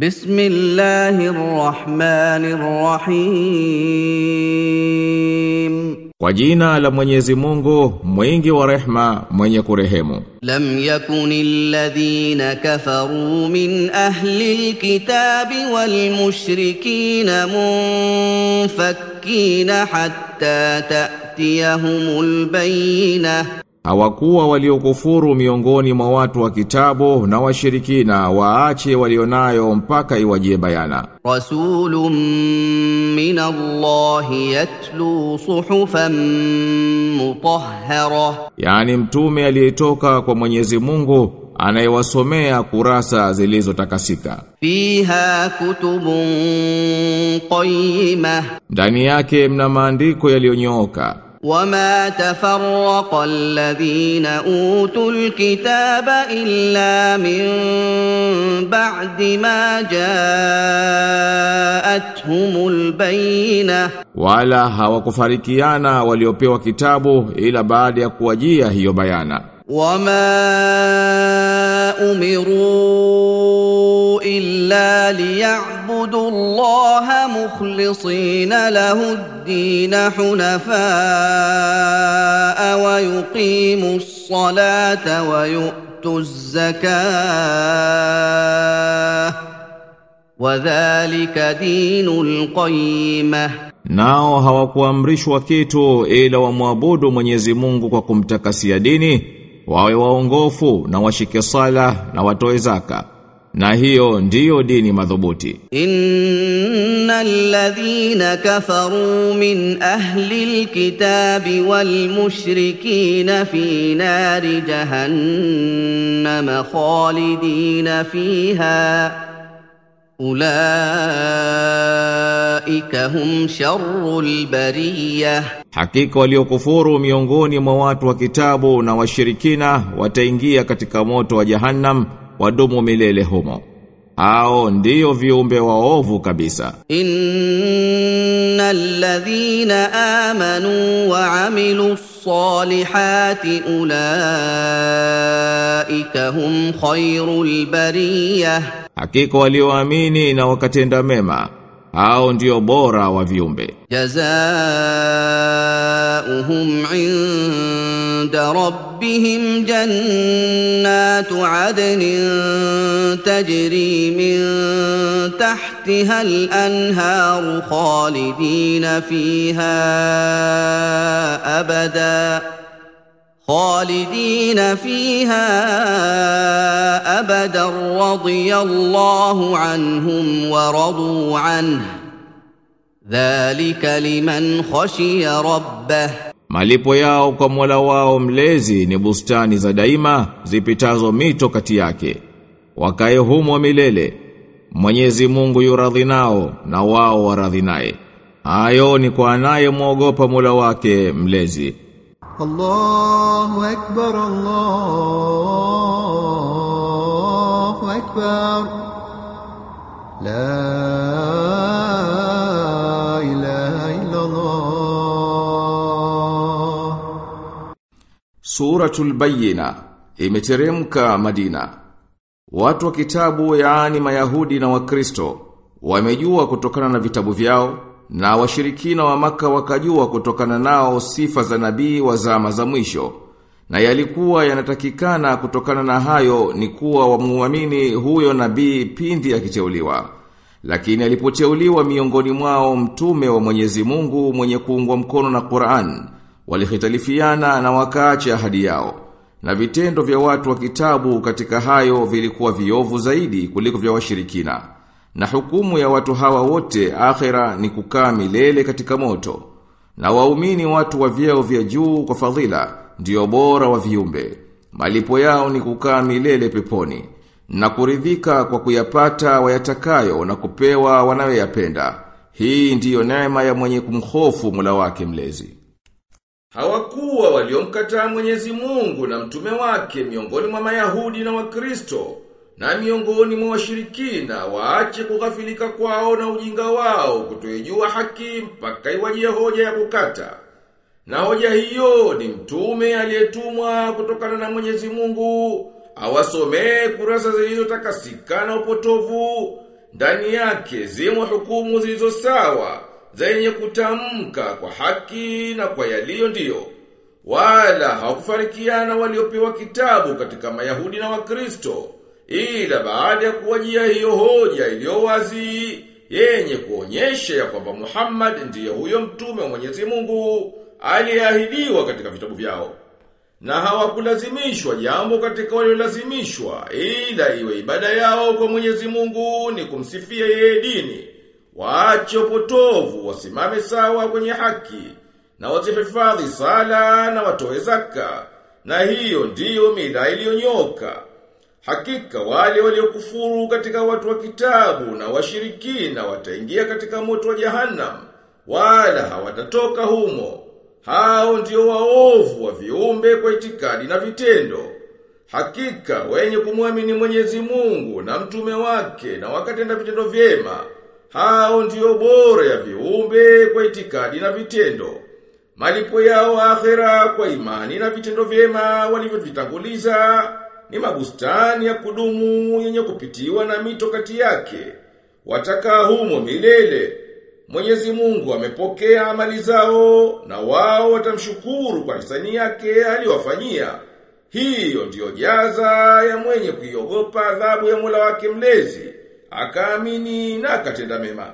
بسم الله الرحمن الرحيم. وجينا لمنيزي مونغو موينغي ورحمة موينغي كرهيم لم يكن الذين كفروا من أهل الكتاب والمشركين منفكين حتى تأتيهم البينة Hawakuwa waliokufuru miongoni mwa watu wa kitabu na washirikina waache walionayo mpaka iwajie bayana. Rasulun min Allah yatlu suhufan mutahhara. Yaani mtume aliyetoka kwa Mwenyezi Mungu anayewasomea kurasa zilizotakasika. Fiha kutubun qayyimah. Ndani yake mna maandiko yaliyonyooka. وما تفرق الذين اوتوا الكتاب الا من بعد ما جاءتهم البينه ولا هاوكفاريكيانا واليوبيو كتاب الا بعد ya kuwajia hiyo bayana. وما امروا الا ليعبدوا ليعبدوا الله مخلصين له الدين حنفاء ويقيموا الصلاه ويؤتوا الزكاه وذلك دين القيمه Nao hawakuamrishwa kitu ila wamwabudu Mwenyezi Mungu kwa kumtakasia dini, wawe waongofu na washike sala na watoe zaka. na hiyo ndiyo dini madhubuti. Innal ladhina kafaru min ahli alkitabi wal mushrikina fi nari jahannam khalidina fiha. Ulaika hum sharrul bariyah, hakika waliokufuru miongoni mwa watu wa kitabu na washirikina wataingia katika moto wa jahannam wadumu milele humo. Hao ndiyo viumbe waovu kabisa. Innal ladhina amanu wa amilus salihati ulaika hum khairul bariyah. Hakika walioamini na wakatenda mema hao ndio bora wa viumbe. جزاؤهم عند ربهم جنات عدن تجري من تحتها الانهار خالدين فيها ابدا خالدين فيها ابدا رضي الله عنهم ورضوا عنه ذلك لمن خشي ربه Malipo yao kwa Mola wao mlezi ni bustani za daima zipitazo mito kati yake. Wakae humo milele. Mwenyezi Mungu yuradhi nao na wao waradhi naye. Hayo ni kwa anayemwogopa Mola wake mlezi. الله أكبر الله أكبر لا إله إلا الله Suratul Bayyina imeteremka Madina. Watu wa kitabu yaani Mayahudi na Wakristo wamejua kutokana na vitabu vyao na washirikina wa maka wakajua kutokana nao sifa za nabii wa zama za mwisho. Na yalikuwa yanatakikana kutokana na hayo ni kuwa wamuamini huyo nabii pindi akiteuliwa. Lakini alipoteuliwa miongoni mwao mtume wa Mwenyezi Mungu mwenye kuungwa mkono na Qur'an, walihitalifiana na wakaacha ahadi yao. Na vitendo vya watu wa kitabu katika hayo vilikuwa viovu zaidi kuliko vya washirikina. Na hukumu ya watu hawa wote akhira ni kukaa milele katika moto. Na waumini watu wa vyeo vya juu kwa fadhila ndio bora wa viumbe. Malipo yao ni kukaa milele peponi na kuridhika kwa kuyapata wayatakayo na kupewa wanayoyapenda. Hii ndiyo neema ya mwenye kumhofu Mola wake mlezi. Hawakuwa waliomkataa Mwenyezi Mungu na mtume wake miongoni mwa Mayahudi na Wakristo na miongoni mwa washirikina waache kughafilika kwao na ujinga wao kutoijua haki mpaka iwajie hoja ya kukata. Na hoja hiyo ni mtume aliyetumwa kutokana na Mwenyezi Mungu awasomee kurasa zilizotakasika na upotovu. Ndani yake zimo hukumu zilizo sawa zenye kutamka kwa haki na kwa yaliyo ndiyo. Wala hawakufarikiana waliopewa kitabu katika Mayahudi na Wakristo ila baada ya kuwajia hiyo hoja iliyo wazi yenye kuonyesha ya kwamba Muhammad ndiye huyo mtume wa Mwenyezi Mungu aliyeahidiwa katika vitabu vyao. Na hawakulazimishwa jambo katika waliolazimishwa ila iwe ibada yao kwa Mwenyezi Mungu ni kumsifia yeye dini. Waache upotovu wasimame sawa kwenye haki na wazihifadhi sala na watoe zaka. Na hiyo ndiyo mila iliyonyoka hakika wale waliokufuru katika watu wa kitabu na washirikina wataingia katika moto wa jahannam wala hawatatoka humo. Hao ndio waovu wa viumbe kwa itikadi na vitendo. Hakika wenye kumwamini Mwenyezi Mungu na mtume wake na wakatenda vitendo vyema hao ndio bora ya viumbe kwa itikadi na vitendo. Malipo yao akhera kwa imani na vitendo vyema walivyovitanguliza ni mabustani ya kudumu yenye kupitiwa na mito kati yake watakaa humo milele Mwenyezi Mungu amepokea amali zao na wao watamshukuru kwa hisani yake aliyowafanyia. Hiyo ndiyo jaza ya mwenye kuiogopa adhabu ya Mola wake mlezi, akaamini na akatenda mema.